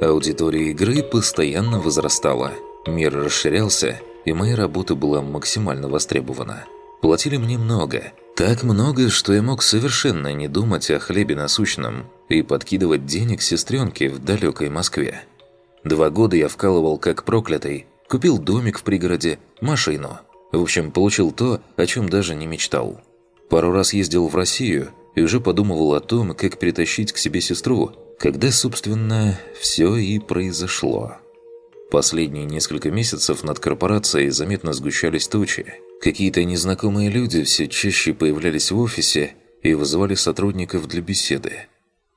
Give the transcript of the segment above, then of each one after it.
Аудитория игры постоянно возрастала. Мир расширялся, и моя работа была максимально востребована. Платили мне много. Так много, что я мог совершенно не думать о хлебе насущном и подкидывать денег сестренке в далекой Москве. Два года я вкалывал как проклятый, купил домик в пригороде, машину. В общем, получил то, о чем даже не мечтал. Пару раз ездил в Россию и уже подумывал о том, как перетащить к себе сестру, когда, собственно, все и произошло. Последние несколько месяцев над корпорацией заметно сгущались тучи. Какие-то незнакомые люди все чаще появлялись в офисе и вызывали сотрудников для беседы.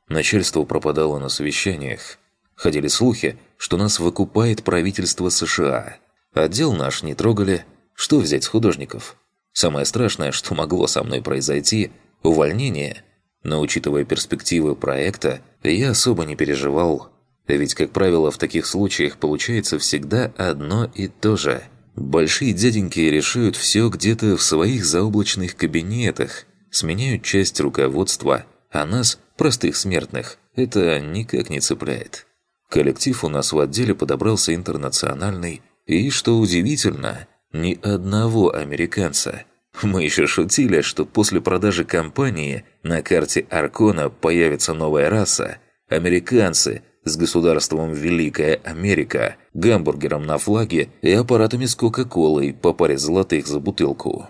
Начальство пропадало на совещаниях. Ходили слухи, что нас выкупает правительство США. Отдел наш не трогали. Что взять с художников? Самое страшное, что могло со мной произойти – увольнение – но учитывая перспективы проекта, я особо не переживал. Ведь, как правило, в таких случаях получается всегда одно и то же. Большие дяденьки решают все где-то в своих заоблачных кабинетах, сменяют часть руководства, а нас, простых смертных, это никак не цепляет. Коллектив у нас в отделе подобрался интернациональный, и, что удивительно, ни одного американца – мы еще шутили, что после продажи компании на карте Аркона появится новая раса – американцы с государством Великая Америка, гамбургером на флаге и аппаратами с Кока-Колой по паре золотых за бутылку.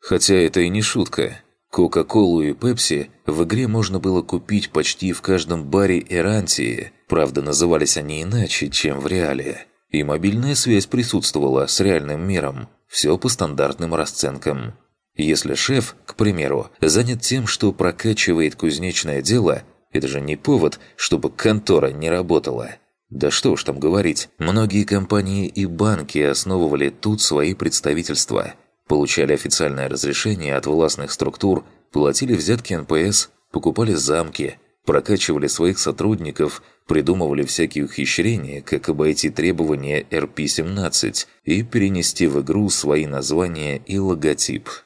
Хотя это и не шутка. Кока-Колу и Пепси в игре можно было купить почти в каждом баре Эрантии, правда назывались они иначе, чем в реале. И мобильная связь присутствовала с реальным миром, все по стандартным расценкам – если шеф, к примеру, занят тем, что прокачивает кузнечное дело, это же не повод, чтобы контора не работала. Да что уж там говорить, многие компании и банки основывали тут свои представительства, получали официальное разрешение от властных структур, платили взятки НПС, покупали замки, прокачивали своих сотрудников, придумывали всякие ухищрения, как обойти требования RP-17 и перенести в игру свои названия и логотип –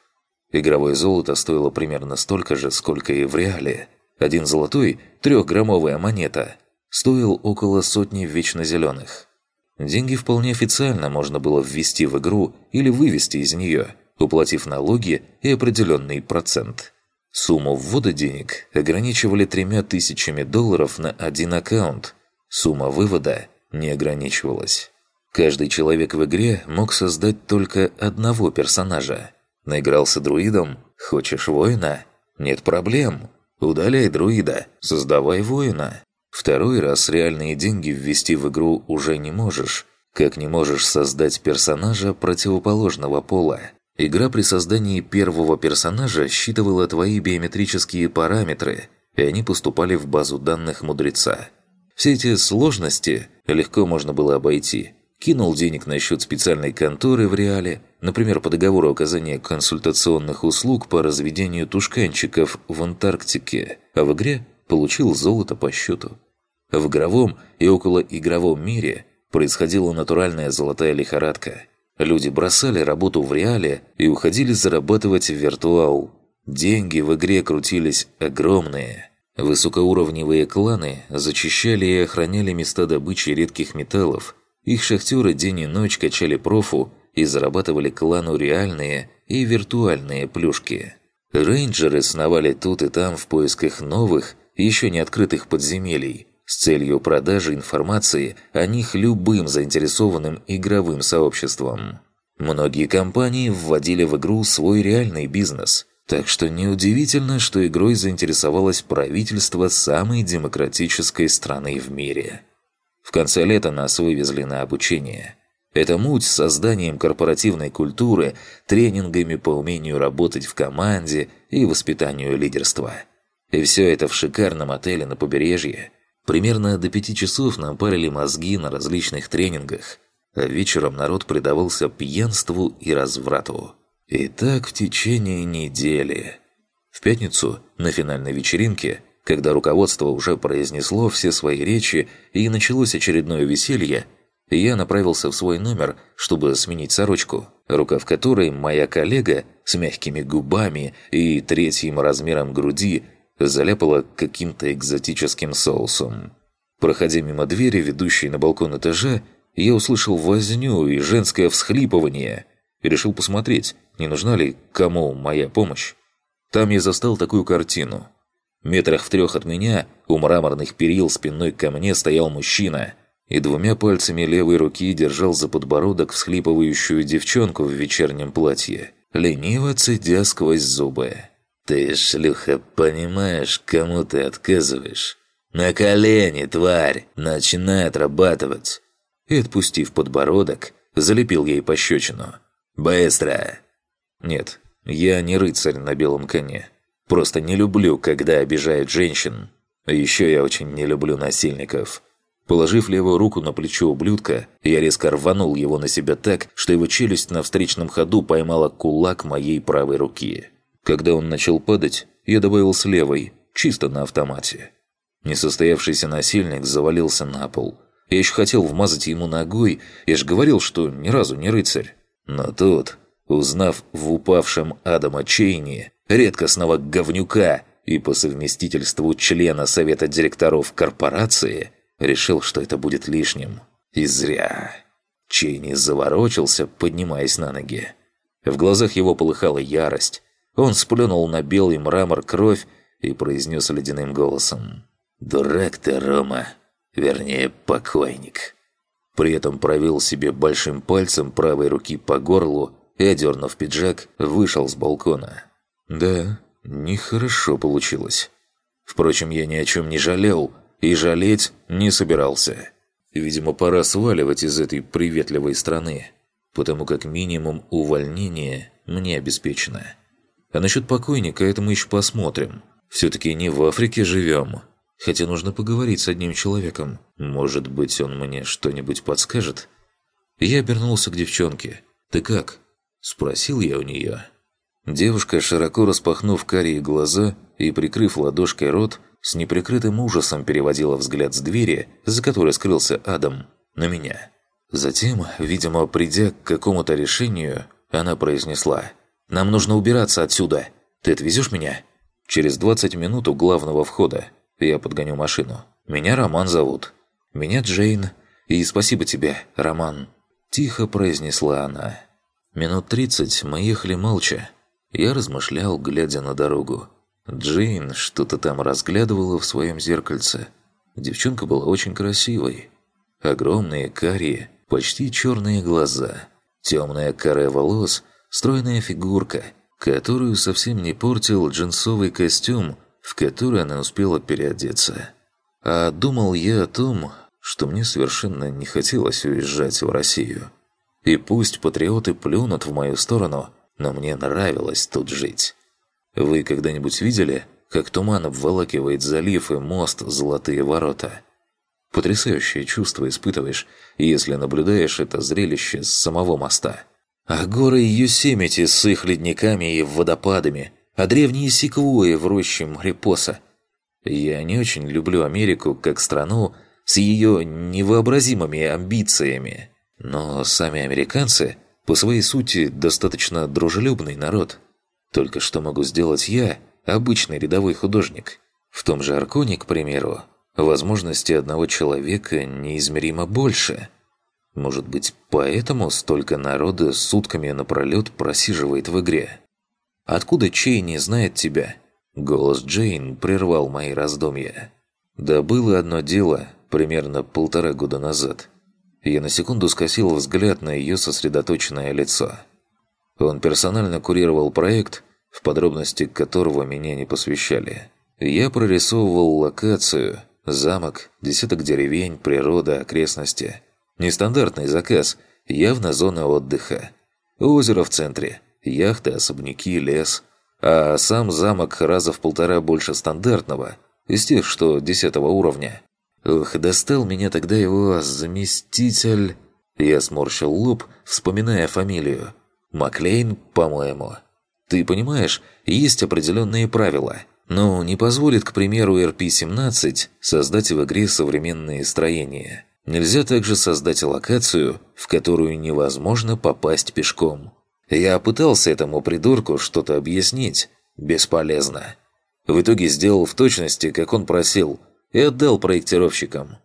Игровое золото стоило примерно столько же, сколько и в реале. Один золотой, трехграммовая монета, стоил около сотни вечно зеленых. Деньги вполне официально можно было ввести в игру или вывести из нее, уплатив налоги и определенный процент. Сумму ввода денег ограничивали тремя тысячами долларов на один аккаунт. Сумма вывода не ограничивалась. Каждый человек в игре мог создать только одного персонажа – Наигрался друидом? Хочешь воина? Нет проблем. Удаляй друида, создавай воина. Второй раз реальные деньги ввести в игру уже не можешь, как не можешь создать персонажа противоположного пола. Игра при создании первого персонажа считывала твои биометрические параметры, и они поступали в базу данных мудреца. Все эти сложности легко можно было обойти – кинул денег на счет специальной конторы в реале, например, по договору оказания консультационных услуг по разведению тушканчиков в Антарктике, а в игре получил золото по счету. В игровом и околоигровом мире происходила натуральная золотая лихорадка. Люди бросали работу в реале и уходили зарабатывать в виртуал. Деньги в игре крутились огромные. Высокоуровневые кланы зачищали и охраняли места добычи редких металлов – их шахтеры день и ночь качали профу и зарабатывали клану реальные и виртуальные плюшки. Рейнджеры сновали тут и там в поисках новых, еще не открытых подземелий, с целью продажи информации о них любым заинтересованным игровым сообществом. Многие компании вводили в игру свой реальный бизнес, так что неудивительно, что игрой заинтересовалось правительство самой демократической страны в мире – в конце лета нас вывезли на обучение. Это муть с созданием корпоративной культуры, тренингами по умению работать в команде и воспитанию лидерства. И все это в шикарном отеле на побережье. Примерно до пяти часов нам парили мозги на различных тренингах, а вечером народ предавался пьянству и разврату. И так в течение недели. В пятницу, на финальной вечеринке, когда руководство уже произнесло все свои речи и началось очередное веселье, я направился в свой номер, чтобы сменить сорочку, рукав которой моя коллега с мягкими губами и третьим размером груди заляпала каким-то экзотическим соусом. Проходя мимо двери, ведущей на балкон этажа, я услышал возню и женское всхлипывание и решил посмотреть, не нужна ли кому моя помощь. Там я застал такую картину. Метрах в трех от меня, у мраморных перил спиной ко мне стоял мужчина и двумя пальцами левой руки держал за подбородок всхлипывающую девчонку в вечернем платье, лениво цедя сквозь зубы. «Ты, шлюха, понимаешь, кому ты отказываешь? На колени, тварь! Начинай отрабатывать!» И, отпустив подбородок, залепил ей пощечину. «Быстро!» «Нет, я не рыцарь на белом коне. Просто не люблю, когда обижают женщин. Еще я очень не люблю насильников». Положив левую руку на плечо ублюдка, я резко рванул его на себя так, что его челюсть на встречном ходу поймала кулак моей правой руки. Когда он начал падать, я добавил с левой, чисто на автомате. Несостоявшийся насильник завалился на пол. Я еще хотел вмазать ему ногой, я же говорил, что ни разу не рыцарь. Но тут, узнав в упавшем Адама Чейни, редкостного говнюка и по совместительству члена совета директоров корпорации, решил, что это будет лишним. И зря. Чейни заворочился, поднимаясь на ноги. В глазах его полыхала ярость. Он сплюнул на белый мрамор кровь и произнес ледяным голосом. «Дурак ты, Рома. Вернее, покойник». При этом провел себе большим пальцем правой руки по горлу и, одернув пиджак, вышел с балкона. Да, нехорошо получилось. Впрочем, я ни о чем не жалел и жалеть не собирался. Видимо, пора сваливать из этой приветливой страны, потому как минимум увольнения мне обеспечено. А насчет покойника это мы еще посмотрим. Все-таки не в Африке живем. Хотя нужно поговорить с одним человеком. Может быть, он мне что-нибудь подскажет? Я обернулся к девчонке. «Ты как?» Спросил я у нее. Девушка, широко распахнув карие глаза и прикрыв ладошкой рот, с неприкрытым ужасом переводила взгляд с двери, за которой скрылся Адам, на меня. Затем, видимо, придя к какому-то решению, она произнесла «Нам нужно убираться отсюда. Ты отвезешь меня?» Через 20 минут у главного входа я подгоню машину. Меня Роман зовут. Меня Джейн. И спасибо тебе, Роман. Тихо произнесла она. Минут тридцать мы ехали молча. Я размышлял, глядя на дорогу. Джейн что-то там разглядывала в своем зеркальце. Девчонка была очень красивой. Огромные карие, почти черные глаза, темная каре волос, стройная фигурка, которую совсем не портил джинсовый костюм в которой она успела переодеться. А думал я о том, что мне совершенно не хотелось уезжать в Россию. И пусть патриоты плюнут в мою сторону, но мне нравилось тут жить. Вы когда-нибудь видели, как туман обволакивает залив и мост «Золотые ворота»? Потрясающее чувство испытываешь, если наблюдаешь это зрелище с самого моста. А горы Юсемити с их ледниками и водопадами – а древние секвои в роще Мрепоса. Я не очень люблю Америку как страну с ее невообразимыми амбициями, но сами американцы по своей сути достаточно дружелюбный народ. Только что могу сделать я, обычный рядовой художник? В том же Арконе, к примеру, возможности одного человека неизмеримо больше. Может быть, поэтому столько народа сутками напролет просиживает в игре? Откуда Чейни знает тебя?» Голос Джейн прервал мои раздумья. «Да было одно дело, примерно полтора года назад. Я на секунду скосил взгляд на ее сосредоточенное лицо. Он персонально курировал проект, в подробности которого меня не посвящали. Я прорисовывал локацию, замок, десяток деревень, природа, окрестности. Нестандартный заказ, явно зона отдыха. Озеро в центре – яхты, особняки, лес. А сам замок раза в полтора больше стандартного, из тех, что десятого уровня. Ох, достал меня тогда его заместитель... Я сморщил лоб, вспоминая фамилию. Маклейн, по-моему. Ты понимаешь, есть определенные правила. Но не позволит, к примеру, РП-17 создать в игре современные строения. Нельзя также создать локацию, в которую невозможно попасть пешком. Я пытался этому придурку что-то объяснить. Бесполезно. В итоге сделал в точности, как он просил, и отдал проектировщикам.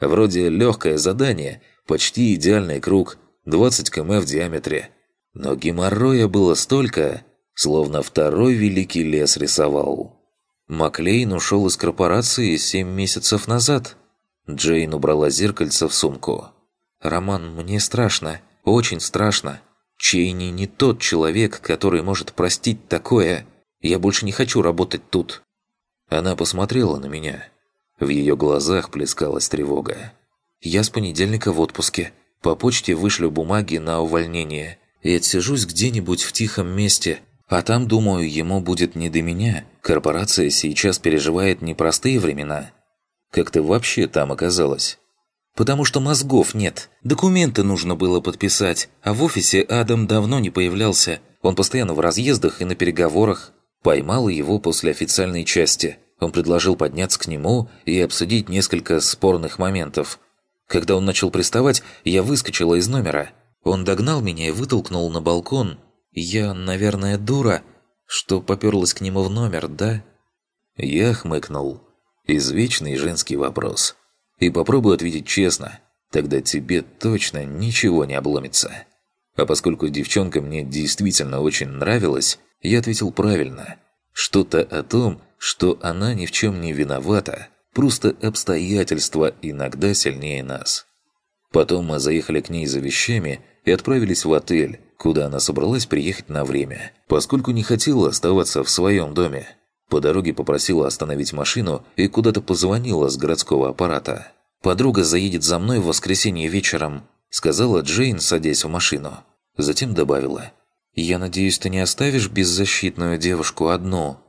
Вроде легкое задание, почти идеальный круг, 20 км в диаметре. Но геморроя было столько, словно второй великий лес рисовал. Маклейн ушел из корпорации семь месяцев назад. Джейн убрала зеркальце в сумку. «Роман, мне страшно, очень страшно. Чейни не тот человек, который может простить такое. Я больше не хочу работать тут». Она посмотрела на меня. В ее глазах плескалась тревога. «Я с понедельника в отпуске. По почте вышлю бумаги на увольнение. И отсижусь где-нибудь в тихом месте. А там, думаю, ему будет не до меня. Корпорация сейчас переживает непростые времена. Как ты вообще там оказалась?» «Потому что мозгов нет. Документы нужно было подписать. А в офисе Адам давно не появлялся. Он постоянно в разъездах и на переговорах. Поймал его после официальной части. Он предложил подняться к нему и обсудить несколько спорных моментов. Когда он начал приставать, я выскочила из номера. Он догнал меня и вытолкнул на балкон. Я, наверное, дура, что попёрлась к нему в номер, да? Я хмыкнул. Извечный женский вопрос. И попробую ответить честно. Тогда тебе точно ничего не обломится. А поскольку девчонка мне действительно очень нравилась, я ответил правильно. Что-то о том, что она ни в чем не виновата, просто обстоятельства иногда сильнее нас. Потом мы заехали к ней за вещами и отправились в отель, куда она собралась приехать на время, поскольку не хотела оставаться в своем доме. По дороге попросила остановить машину и куда-то позвонила с городского аппарата. «Подруга заедет за мной в воскресенье вечером», – сказала Джейн, садясь в машину. Затем добавила. «Я надеюсь, ты не оставишь беззащитную девушку одну?»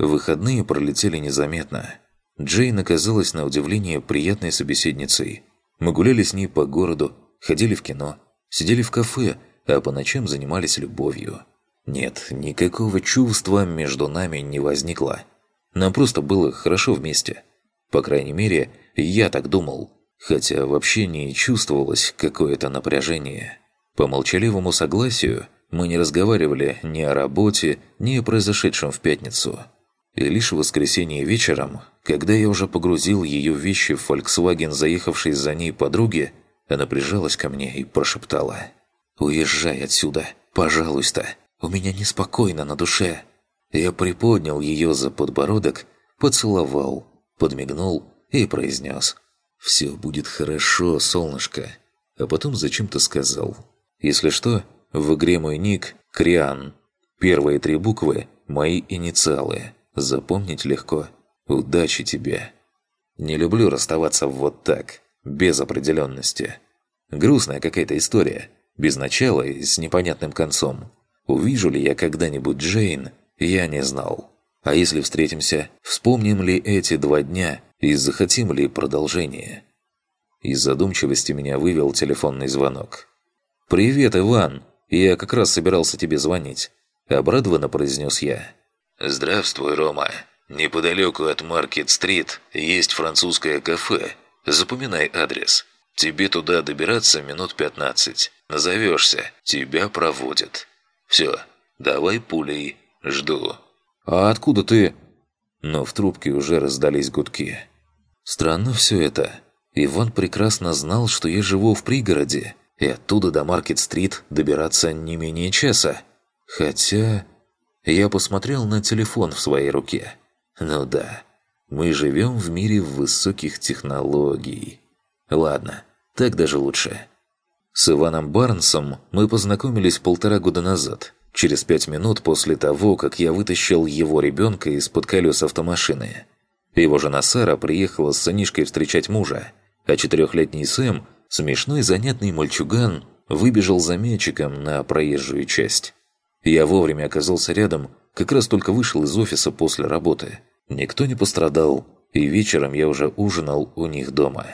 Выходные пролетели незаметно. Джейн оказалась на удивление приятной собеседницей. Мы гуляли с ней по городу, ходили в кино, сидели в кафе, а по ночам занимались любовью. Нет, никакого чувства между нами не возникло. Нам просто было хорошо вместе. По крайней мере, я так думал. Хотя в общении чувствовалось какое-то напряжение. По молчаливому согласию мы не разговаривали ни о работе, ни о произошедшем в пятницу. И лишь в воскресенье вечером, когда я уже погрузил ее вещи в Volkswagen, заехавшей за ней подруги, она прижалась ко мне и прошептала «Уезжай отсюда, пожалуйста, у меня неспокойно на душе». Я приподнял ее за подбородок, поцеловал, подмигнул и произнес «Все будет хорошо, солнышко». А потом зачем-то сказал «Если что, в игре мой ник – Криан. Первые три буквы – мои инициалы». Запомнить легко. Удачи тебе. Не люблю расставаться вот так, без определенности. Грустная какая-то история, без начала и с непонятным концом. Увижу ли я когда-нибудь Джейн, я не знал. А если встретимся, вспомним ли эти два дня и захотим ли продолжение? Из задумчивости меня вывел телефонный звонок. «Привет, Иван! Я как раз собирался тебе звонить», – обрадованно произнес я. «Здравствуй, Рома. Неподалеку от Маркет-стрит есть французское кафе. Запоминай адрес. Тебе туда добираться минут 15. Назовешься, тебя проводят. Все, давай пулей, жду». «А откуда ты?» Но в трубке уже раздались гудки. Странно все это. Иван прекрасно знал, что я живу в пригороде, и оттуда до Маркет-стрит добираться не менее часа. Хотя... Я посмотрел на телефон в своей руке. Ну да, мы живем в мире высоких технологий. Ладно, так даже лучше. С Иваном Барнсом мы познакомились полтора года назад, через пять минут после того, как я вытащил его ребенка из-под колес автомашины. Его жена Сара приехала с сынишкой встречать мужа, а четырехлетний Сэм, смешной занятный мальчуган, выбежал за мячиком на проезжую часть. Я вовремя оказался рядом, как раз только вышел из офиса после работы. Никто не пострадал, и вечером я уже ужинал у них дома.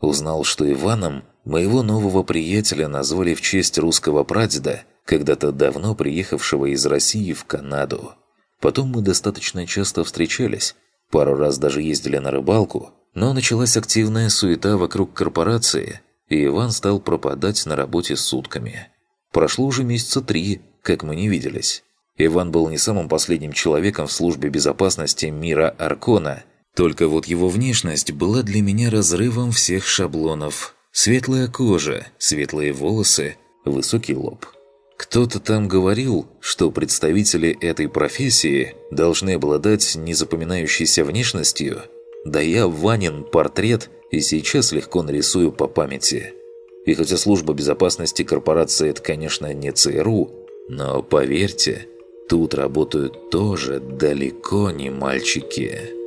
Узнал, что Иваном моего нового приятеля назвали в честь русского прадеда, когда-то давно приехавшего из России в Канаду. Потом мы достаточно часто встречались, пару раз даже ездили на рыбалку, но началась активная суета вокруг корпорации, и Иван стал пропадать на работе сутками. Прошло уже месяца три, как мы не виделись. Иван был не самым последним человеком в службе безопасности мира Аркона. Только вот его внешность была для меня разрывом всех шаблонов. Светлая кожа, светлые волосы, высокий лоб. Кто-то там говорил, что представители этой профессии должны обладать незапоминающейся внешностью. Да я Ванин портрет и сейчас легко нарисую по памяти. И хотя служба безопасности корпорации это, конечно, не ЦРУ, но поверьте, тут работают тоже далеко не мальчики».